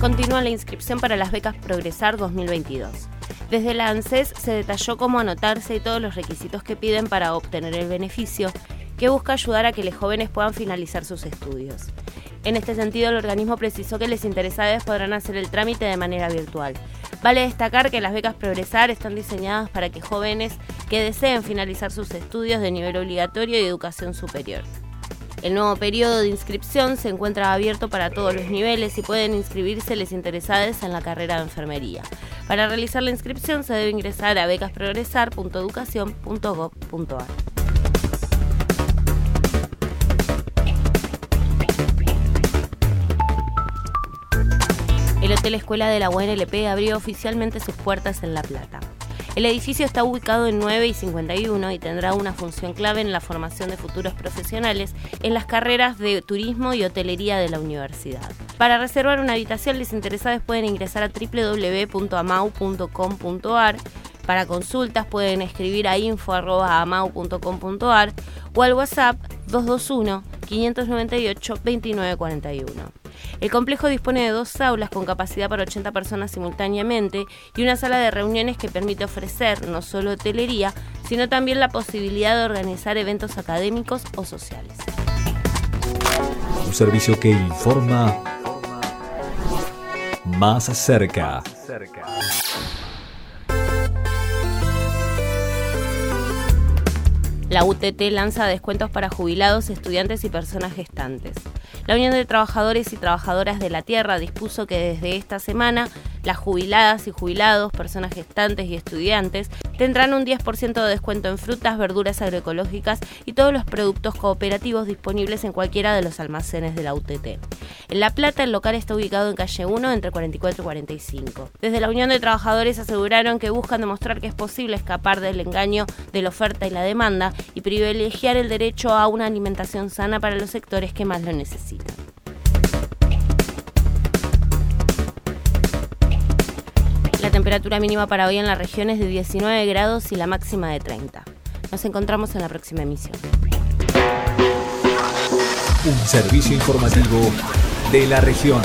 Continúa la inscripción para las becas Progresar 2022. Desde la ANSES se detalló cómo anotarse y todos los requisitos que piden para obtener el beneficio, que busca ayudar a que los jóvenes puedan finalizar sus estudios. En este sentido, el organismo precisó que les interesados podrán hacer el trámite de manera virtual. Vale destacar que las becas Progresar están diseñadas para que jóvenes que deseen finalizar sus estudios de nivel obligatorio y educación superior. El nuevo periodo de inscripción se encuentra abierto para todos los niveles y pueden inscribirse les interesados en la carrera de enfermería. Para realizar la inscripción se debe ingresar a becasprogresar.educación.gov.ar. El Hotel Escuela de la UNLP abrió oficialmente sus puertas en La Plata. El edificio está ubicado en 9 y 51 y tendrá una función clave en la formación de futuros profesionales en las carreras de turismo y hotelería de la universidad. Para reservar una habitación, los interesados pueden ingresar a www.amau.com.ar. Para consultas pueden escribir a info.amau.com.ar o al WhatsApp 221 598 2941. El complejo dispone de dos aulas con capacidad para 80 personas simultáneamente y una sala de reuniones que permite ofrecer no solo hotelería, sino también la posibilidad de organizar eventos académicos o sociales. Un servicio que informa más cerca. La UTT lanza descuentos para jubilados, estudiantes y personas gestantes. La Unión de Trabajadores y Trabajadoras de la Tierra dispuso que desde esta semana las jubiladas y jubilados, personas gestantes y estudiantes tendrán un 10% de descuento en frutas, verduras agroecológicas y todos los productos cooperativos disponibles en cualquiera de los almacenes de la UTT. En La Plata, el local está ubicado en calle 1 entre 44 y 45. Desde la Unión de Trabajadores aseguraron que buscan demostrar que es posible escapar del engaño de la oferta y la demanda y privilegiar el derecho a una alimentación sana para los sectores que más lo necesitan. Temperatura mínima para hoy en la región es de 19 grados y la máxima de 30. Nos encontramos en la próxima emisión. Un servicio informativo de la región.